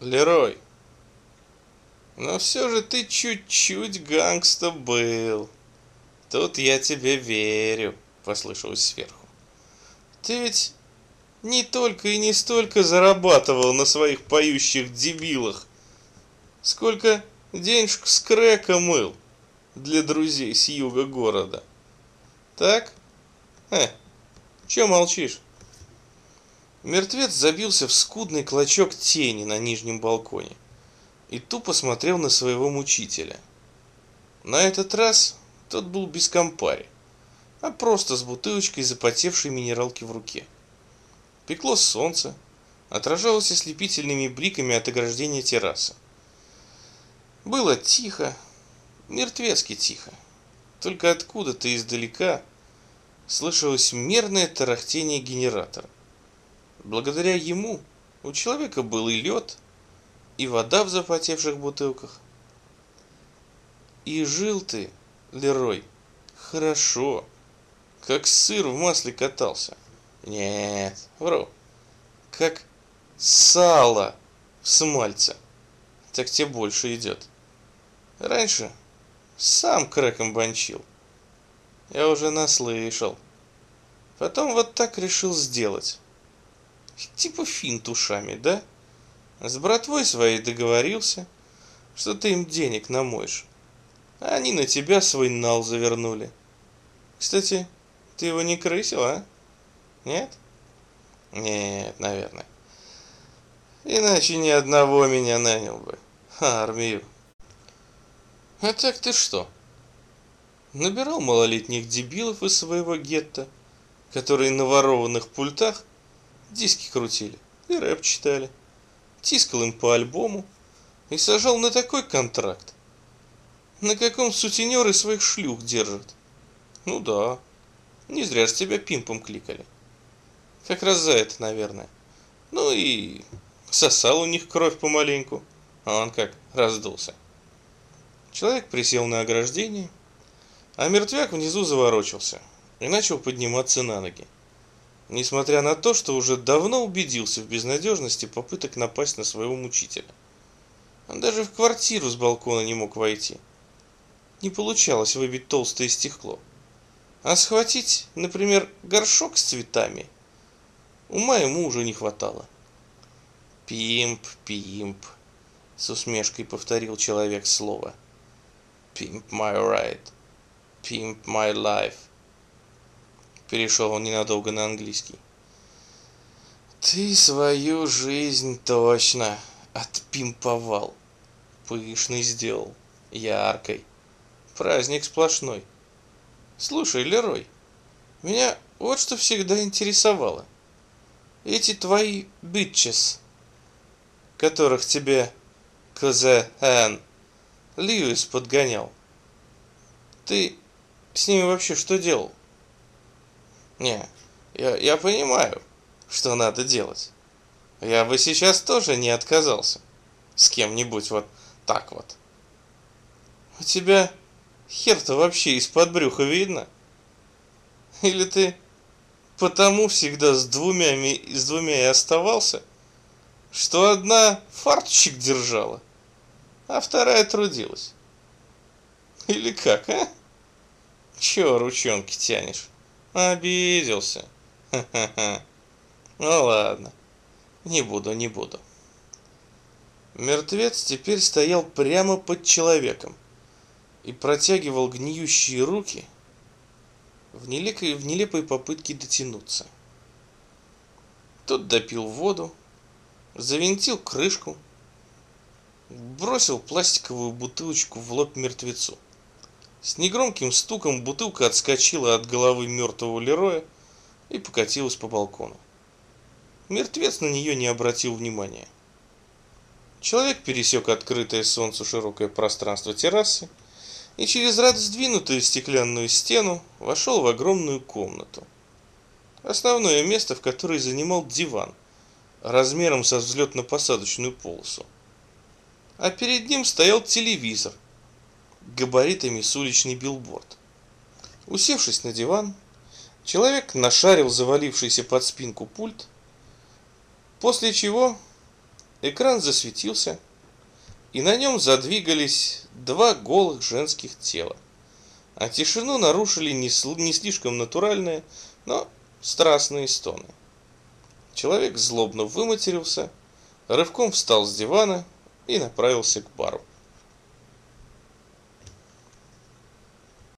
Лерой, но все же ты чуть-чуть гангста был. Тут я тебе верю, послышалось сверху. Ты ведь не только и не столько зарабатывал на своих поющих дебилах, сколько денежку с крека мыл для друзей с юга города. Так? Э, чё молчишь? Мертвец забился в скудный клочок тени на нижнем балконе и тупо смотрел на своего мучителя. На этот раз тот был без компари, а просто с бутылочкой запотевшей минералки в руке. Пекло солнце, отражалось ослепительными бликами от ограждения террасы. Было тихо, мертвецки тихо. Только откуда-то издалека слышалось мерное тарахтение генератора. Благодаря ему у человека был и лед, и вода в запотевших бутылках. И жил ты, Лерой, хорошо, как сыр в масле катался. Нет, вру, как сало в смальце. Так тебе больше идет. Раньше сам крэком бончил. Я уже наслышал. Потом вот так решил сделать. Типа финт ушами, да? С братвой своей договорился, что ты им денег намоешь. А они на тебя свой нал завернули. Кстати, ты его не крысил, а? Нет? Нет, наверное. Иначе ни одного меня нанял бы. Армию. А так ты что? Набирал малолетних дебилов из своего гетто, которые на ворованных пультах диски крутили и рэп читали. Тискал им по альбому и сажал на такой контракт, на каком сутенеры своих шлюх держат. Ну да, не зря же тебя пимпом кликали. Как раз за это, наверное. Ну и сосал у них кровь помаленьку, а он как раздулся. Человек присел на ограждение, а мертвяк внизу заворочился и начал подниматься на ноги несмотря на то, что уже давно убедился в безнадежности попыток напасть на своего мучителя. Он даже в квартиру с балкона не мог войти. Не получалось выбить толстое стекло. А схватить, например, горшок с цветами, ума ему уже не хватало. «Пимп, пимп», — с усмешкой повторил человек слово. «Pimp my right, pimp my life». Перешел он ненадолго на английский. Ты свою жизнь точно отпимповал. Пышный сделал, яркой. Праздник сплошной. Слушай, Лерой, меня вот что всегда интересовало. Эти твои битчес, которых тебе КЗН Льюис подгонял. Ты с ними вообще что делал? Не, я, я понимаю, что надо делать. Я бы сейчас тоже не отказался. С кем-нибудь вот так вот. У тебя хер-то вообще из-под брюха видно? Или ты потому всегда с двумя, с двумя и оставался, что одна фарточек держала, а вторая трудилась? Или как, а? Чего ручонки тянешь? Обиделся. Ха-ха-ха. Ну ладно. Не буду, не буду. Мертвец теперь стоял прямо под человеком и протягивал гниющие руки в нелепой, в нелепой попытке дотянуться. Тот допил воду, завинтил крышку, бросил пластиковую бутылочку в лоб мертвецу. С негромким стуком бутылка отскочила от головы мертвого Лероя и покатилась по балкону. Мертвец на нее не обратил внимания. Человек пересек открытое солнцу широкое пространство террасы и через раздвинутую стеклянную стену вошел в огромную комнату. Основное место, в которой занимал диван, размером со взлетно-посадочную полосу. А перед ним стоял телевизор – габаритами с уличный билборд. Усевшись на диван, человек нашарил завалившийся под спинку пульт, после чего экран засветился, и на нем задвигались два голых женских тела. А тишину нарушили не, не слишком натуральные, но страстные стоны. Человек злобно выматерился, рывком встал с дивана и направился к бару.